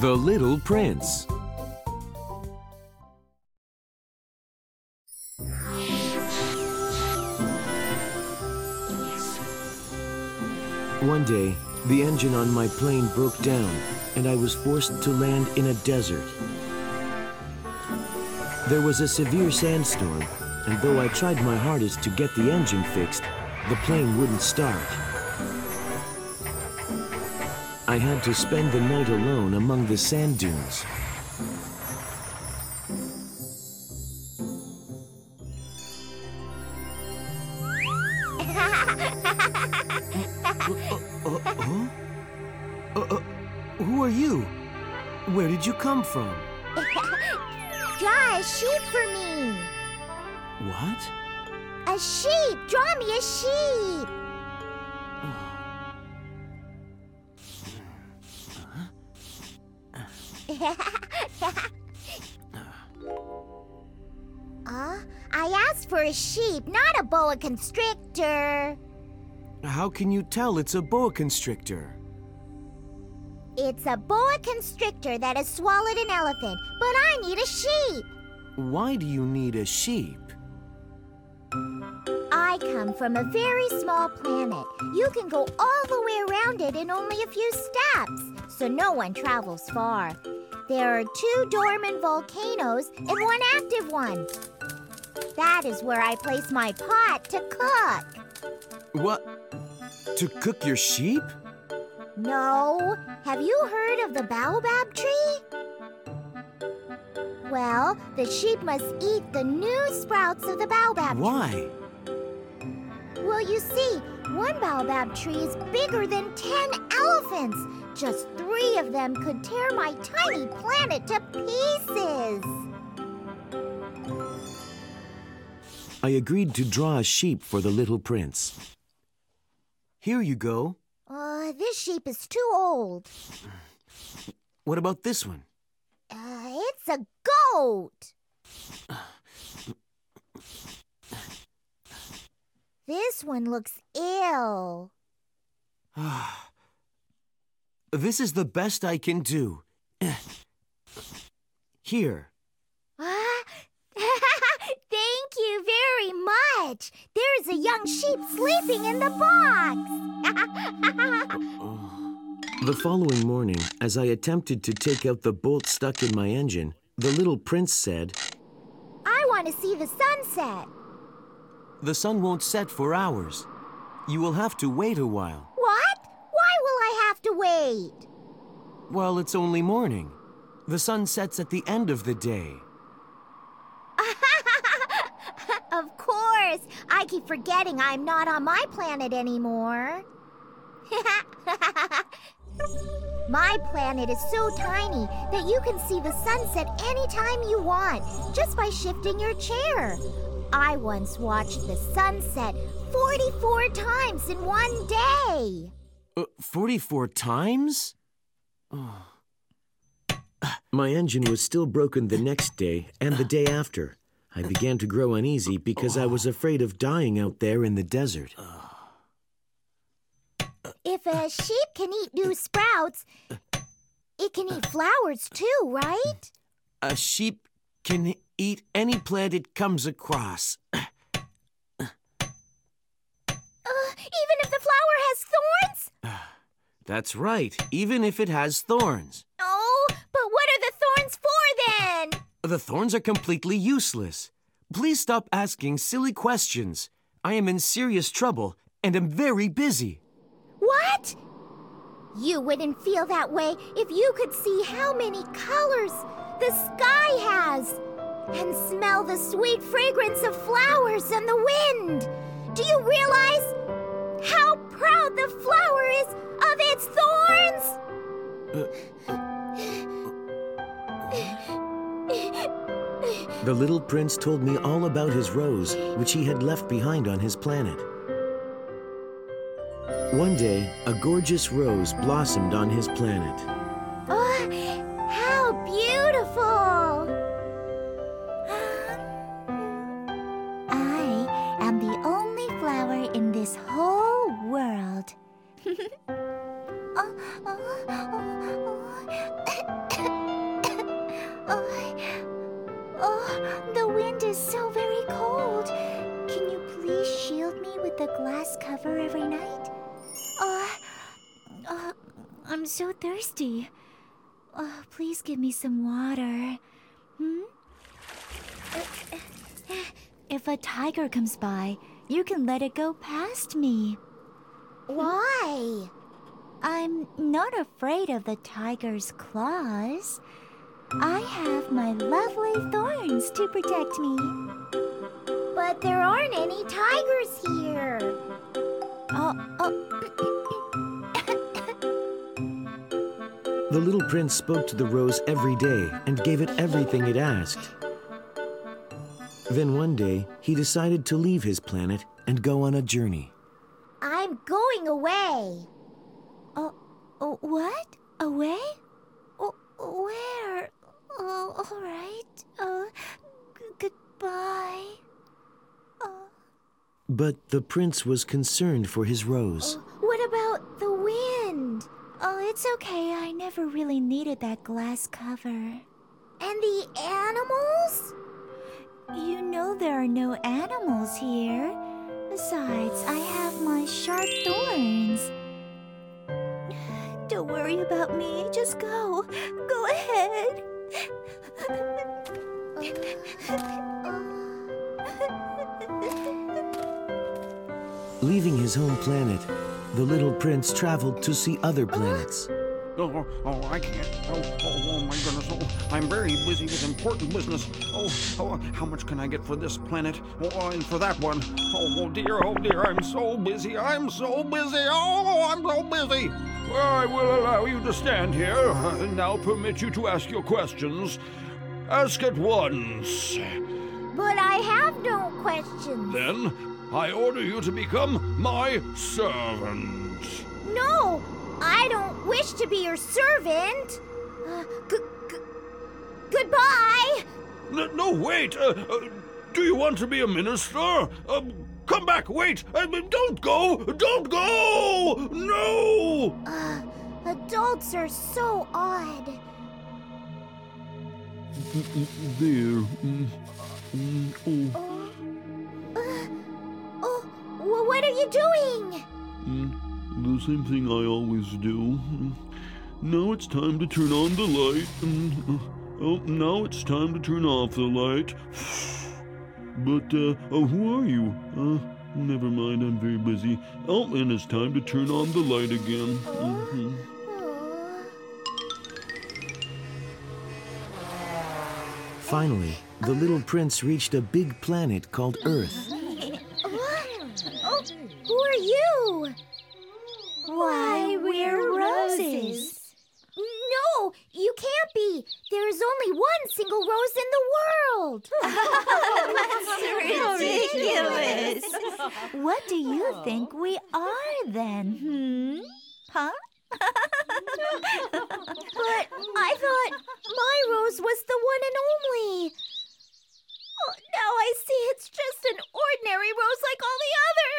The Little Prince. One day, the engine on my plane broke down, and I was forced to land in a desert. There was a severe sandstorm, and though I tried my hardest to get the engine fixed, the plane wouldn't start. I had to spend the night alone among the sand dunes. Uh, huh? Uh, uh, who are you? Where did you come from? Draw a sheep for me. What? A sheep. Draw me a sheep. uh, I asked for a sheep, not a boa constrictor. How can you tell it's a boa constrictor? It's a boa constrictor that has swallowed an elephant, but I need a sheep. Why do you need a sheep? I come from a very small planet. You can go all the way around it in only a few steps, so no one travels far. There are two dormant volcanoes and one active one. That is where I place my pot to cook. What? To cook your sheep? No. Have you heard of the baobab tree? Well, the sheep must eat the new sprouts of the baobab Why? Well, you see, one baobab tree is bigger than 10 elephants. Just three of them could tear my tiny planet to pieces. I agreed to draw a sheep for the little prince. Here you go. Uh, this sheep is too old. What about this one? Uh, it's a goat. This one looks ill. This is the best I can do. Here. Ah, Thank you very much. There's a young sheep sleeping in the box. The following morning, as I attempted to take out the bolt stuck in my engine, the little prince said, I want to see the sunset. The sun won't set for hours. You will have to wait a while. What? Why will I have to wait? Well, it's only morning. The sun sets at the end of the day. Of course. I keep forgetting I'm not on my planet anymore. my planet is so tiny that you can see the sunset anytime you want just by shifting your chair. I once watched the sunset 44 times in one day. Uh, 44 times? My engine was still broken the next day and the day after. I began to grow uneasy because I was afraid of dying out there in the desert. If a sheep can eat new sprouts, it can eat flowers too, right? A sheep can eat any plant it comes across. Uh, even if the flower has thorns? That's right, even if it has thorns. Oh, but what are the thorns for then? The thorns are completely useless. Please stop asking silly questions. I am in serious trouble and am very busy. What? You wouldn't feel that way if you could see how many colors the sky has and smell the sweet fragrance of flowers and the wind. Do you realize how proud the flower is of its thorns? The little prince told me all about his rose, which he had left behind on his planet. One day, a gorgeous rose blossomed on his planet. Oh, river every night? Uh, uh, I'm so thirsty. Oh, please give me some water. Hmm? If a tiger comes by, you can let it go past me. Why? I'm not afraid of the tiger's claws. I have my lovely thorns to protect me. But there aren't any tigers here. Oh, oh. The little prince spoke to the rose every day and gave it everything it asked. Then one day, he decided to leave his planet and go on a journey. I'm going away. Oh, oh what? Away? Oh, where? Oh, all right. Oh, goodbye. But the prince was concerned for his rose. what about the wind? Oh, it's okay. I never really needed that glass cover. And the animals? You know there are no animals here. Besides, I have my sharp thorns. Don't worry about me. Just go. Go ahead. Leaving his home planet, the little prince traveled to see other planets. Oh, oh, oh, I can't. Oh, oh, oh, my goodness. Oh, I'm very busy with important business. Oh, oh, how much can I get for this planet? Oh, oh, and for that one. Oh, oh dear, oh dear, I'm so busy. I'm so busy. Oh, I'm so busy. I will allow you to stand here. and Now permit you to ask your questions. Ask at once. But I have no questions. Then I order you to become my servant. No, I don't wish to be your servant. Uh, goodbye. No, no wait. Uh, uh, do you want to be a minister? Uh, come back. Wait. Uh, don't go. Don't go. No. Uh, adults are so odd. There. Mm, mm, oh. Oh, you doing? Mm, the same thing I always do. Now it's time to turn on the light. Mm, Oh, now it's time to turn off the light. But, uh, oh, who are you? Uh, never mind, I'm very busy. Oh, and it's time to turn on the light again. Mhm. Oh. Finally, the little prince reached a big planet called Earth. Be. There is only one single rose in the world. That's ridiculous. What do you think we are then? Hmm? Huh? but I thought my rose was the one and only. Oh, now I see it's just an ordinary rose like all the others.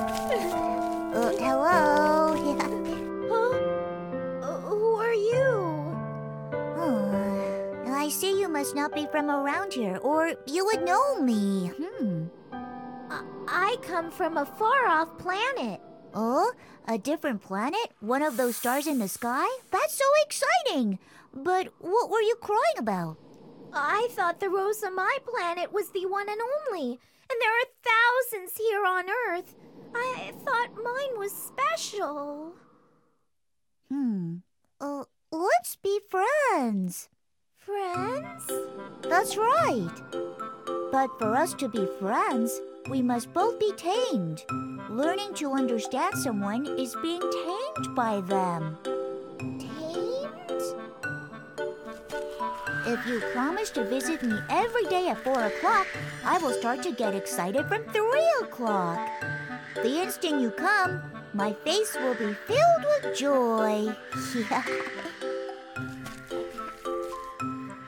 not be from around here, or you would know me. Hmm. I come from a far off planet. Oh, a different planet? One of those stars in the sky? That's so exciting! But what were you crying about? I thought the rose on my planet was the one and only, and there are thousands here on Earth. I thought mine was special. Hmm. Uh, let's be friends. Friends? That's right. But for us to be friends, we must both be tamed. Learning to understand someone is being tamed by them. Tamed? If you promise to visit me every day at 4 o'clock, I will start to get excited from 3 o'clock. The instant you come, my face will be filled with joy.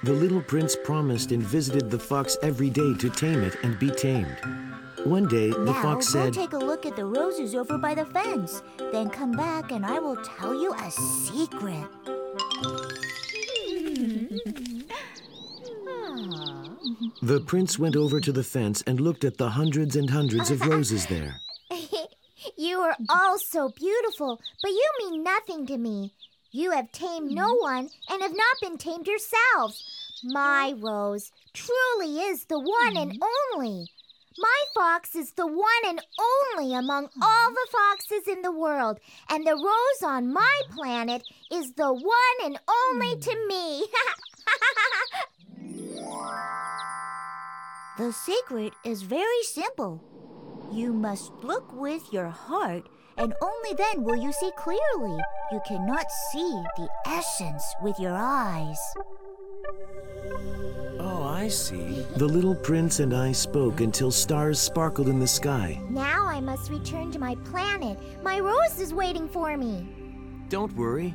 The little prince promised and visited the fox every day to tame it and be tamed. One day, the now, fox go said, take a look at the roses over by the fence. Then come back and I will tell you a secret. The prince went over to the fence and looked at the hundreds and hundreds of roses there. you are all so beautiful, but you mean nothing to me. You have tamed no mm-hmm. one and have not been tamed yourselves. My oh. rose truly is the one and mm-hmm. only. My fox is the one and only among mm-hmm. all the foxes in the world, and the rose on my planet is the one and only to me. the secret is very simple. You must look with your heart, and only then will you see clearly. You cannot see the essence with your eyes. Oh, I see. The little prince and I spoke until stars sparkled in the sky. Now I must return to my planet. My rose is waiting for me. Don't worry.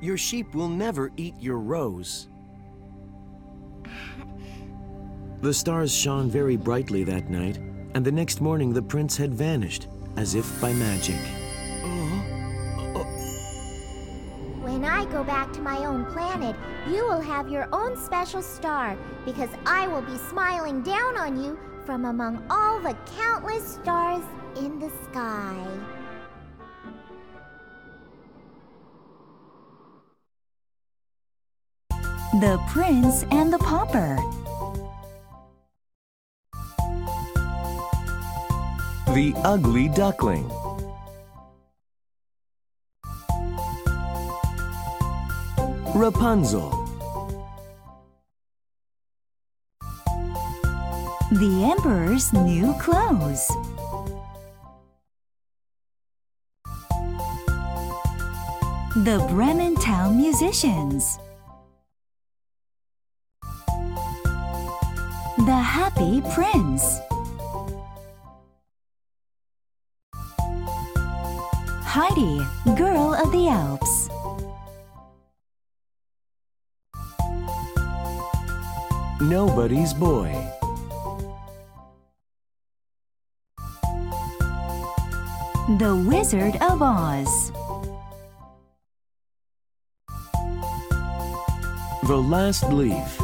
Your sheep will never eat your rose. The stars shone very brightly that night, and the next morning the prince had vanished, as if by magic. When I go back to my own planet, you will have your own special star because I will be smiling down on you from among all the countless stars in the sky. The Prince and the Pauper The Ugly Duckling Rapunzel. The Emperor's new clothes. The Bremen Town Musicians. The Happy Prince. Heidi, Girl of the Alps. Nobody's Boy. The Wizard of Oz. The Last Leaf.